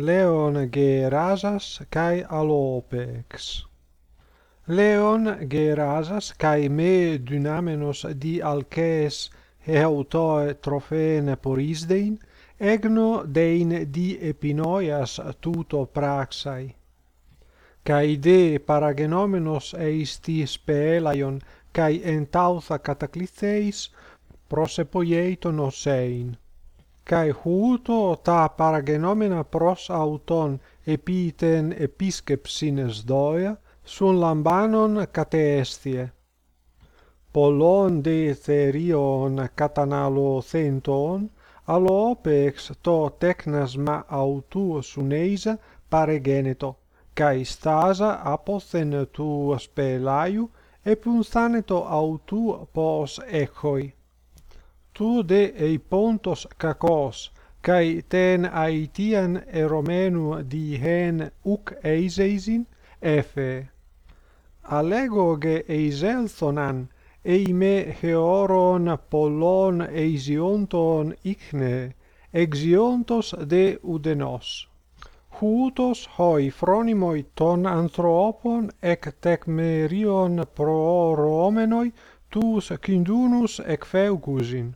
Leon Gerasas kai Alopex. Leon Gerasas kai me dynamenos di alkes heautoe trophene porisdein egno dein di epinoias tuto praxai. Kai de paragenomenos eisti spelaion kai entautha cataclitheis prosepoieiton osein kai huuto ta paragenomena pros auton epiten episkepsines doia sun lambanon cateestie. Πολλών δε θερίων καταναλωθέντων, αλλοπεξ το τέκνασμα αυτού σουνέιζα παρεγένετο, kai στάζα απόθεν του σπελάιου e θάνετο αυτού πως έχοι tu de eipontos kakos kai ten aitian eromenu dihen uk eiseisin efe. Allegoge eiselthonan eime heoron pollon eisionton ichne exiontos de udenos. Hutos hoi phronimoi ton anthropon ec tecmerion pro romenoi tus Cindunus ec feugusin.